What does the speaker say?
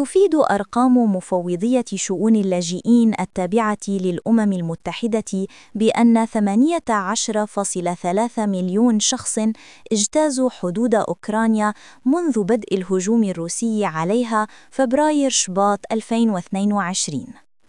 تفيد أرقام مفوضية شؤون اللاجئين التابعة للأمم المتحدة بأن 18.3 مليون شخص اجتازوا حدود أوكرانيا منذ بدء الهجوم الروسي عليها فبراير شباط 2022